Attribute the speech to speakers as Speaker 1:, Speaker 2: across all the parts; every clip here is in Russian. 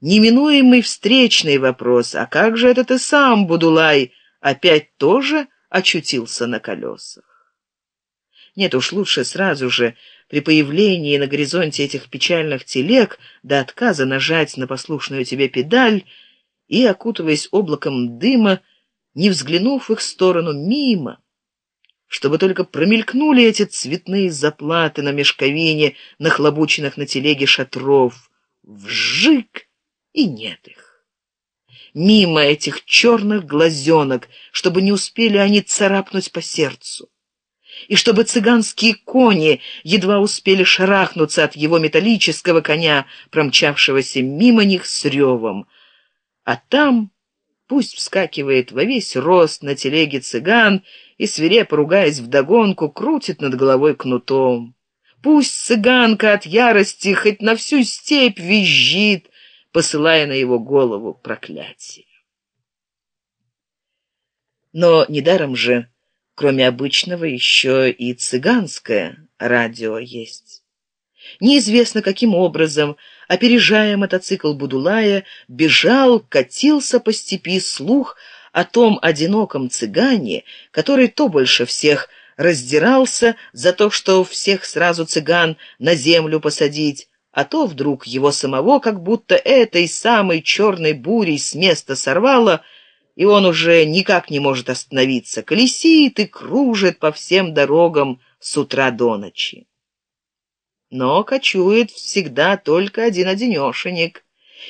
Speaker 1: неминуемый встречный вопрос, а как же это ты сам, Будулай, опять тоже очутился на колесах? Нет уж, лучше сразу же, при появлении на горизонте этих печальных телег, до отказа нажать на послушную тебе педаль и, окутываясь облаком дыма, не взглянув в их сторону мимо, чтобы только промелькнули эти цветные заплаты на мешковине, нахлобученных на телеге шатров. Вжик! И нет их. Мимо этих черных глазенок, чтобы не успели они царапнуть по сердцу. И чтобы цыганские кони едва успели шарахнуться от его металлического коня, промчавшегося мимо них с ревом. А там пусть вскакивает во весь рост на телеге цыган и, свирепо ругаясь вдогонку, крутит над головой кнутом. Пусть цыганка от ярости хоть на всю степь визжит, посылая на его голову проклятие. Но недаром же, кроме обычного, еще и цыганское радио есть. Неизвестно, каким образом, опережая мотоцикл Будулая, бежал, катился по степи слух о том одиноком цыгане, который то больше всех раздирался за то, что всех сразу цыган на землю посадить, а то вдруг его самого как будто этой самой черной бурей с места сорвало, и он уже никак не может остановиться, колесит и кружит по всем дорогам с утра до ночи но кочует всегда только один-одинешенек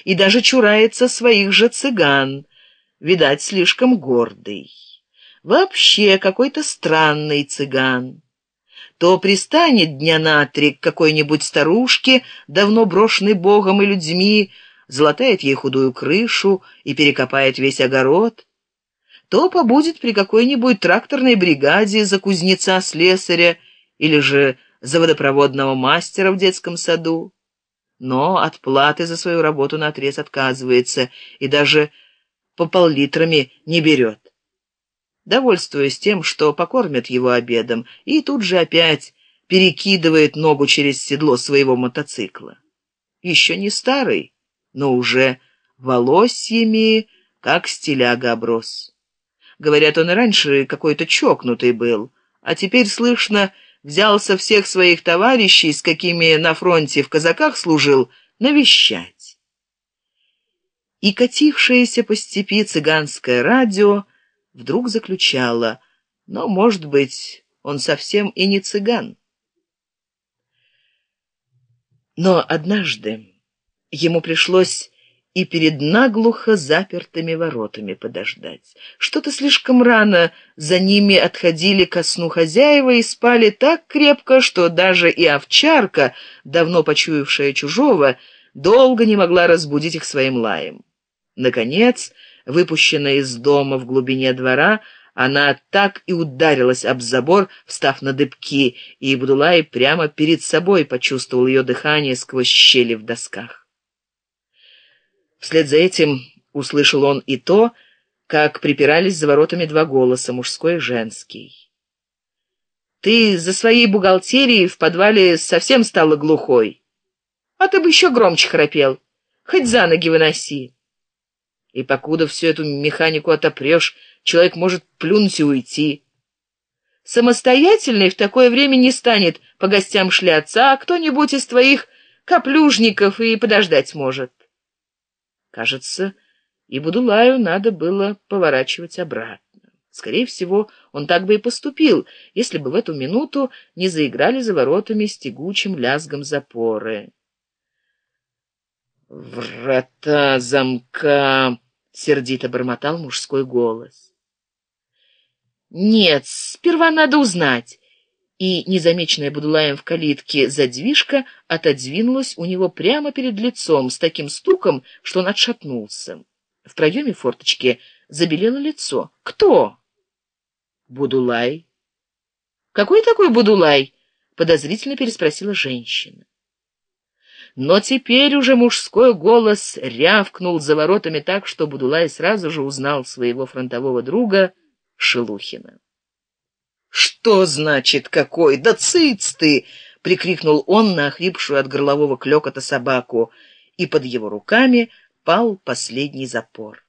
Speaker 1: и даже чурается своих же цыган, видать, слишком гордый. Вообще какой-то странный цыган. То пристанет дня на три к какой-нибудь старушке, давно брошенной богом и людьми, золотает ей худую крышу и перекопает весь огород, то побудет при какой-нибудь тракторной бригаде за кузнеца-слесаря или же за водопроводного мастера в детском саду, но от платы за свою работу наотрез отказывается и даже по пол-литрами не берет. Довольствуясь тем, что покормят его обедом, и тут же опять перекидывает ногу через седло своего мотоцикла. Еще не старый, но уже волосьями, как стиляга оброс. Говорят, он и раньше какой-то чокнутый был, а теперь слышно, взялся всех своих товарищей, с какими на фронте в казаках служил, навещать. И катившееся по степи цыганское радио вдруг заключало, но, может быть, он совсем и не цыган. Но однажды ему пришлось и перед наглухо запертыми воротами подождать. Что-то слишком рано за ними отходили ко сну хозяева и спали так крепко, что даже и овчарка, давно почуявшая чужого, долго не могла разбудить их своим лаем. Наконец, выпущенная из дома в глубине двора, она так и ударилась об забор, встав на дыбки, и Будулай прямо перед собой почувствовал ее дыхание сквозь щели в досках. Вслед за этим услышал он и то, как припирались за воротами два голоса, мужской и женский. «Ты за своей бухгалтерией в подвале совсем стала глухой, а ты бы еще громче храпел, хоть за ноги выноси. И покуда всю эту механику отопрешь, человек может плюнуть и уйти». Самостоятельный в такое время не станет по гостям шляться, а кто-нибудь из твоих каплюжников и подождать может. Кажется, и Будулаю надо было поворачивать обратно. Скорее всего, он так бы и поступил, если бы в эту минуту не заиграли за воротами с тягучим лязгом запоры. «Врата замка!» — сердито бормотал мужской голос. «Нет, сперва надо узнать» и незамеченная Будулаем в калитке задвижка отодвинулась у него прямо перед лицом с таким стуком, что он отшатнулся. В проеме форточки забелело лицо. «Кто?» «Будулай». «Какой такой Будулай?» — подозрительно переспросила женщина. Но теперь уже мужской голос рявкнул за воротами так, что Будулай сразу же узнал своего фронтового друга Шелухина. «Что значит какой? Да цыц ты!» — прикрикнул он на охрипшую от горлового клёкота собаку, и под его руками пал последний запор.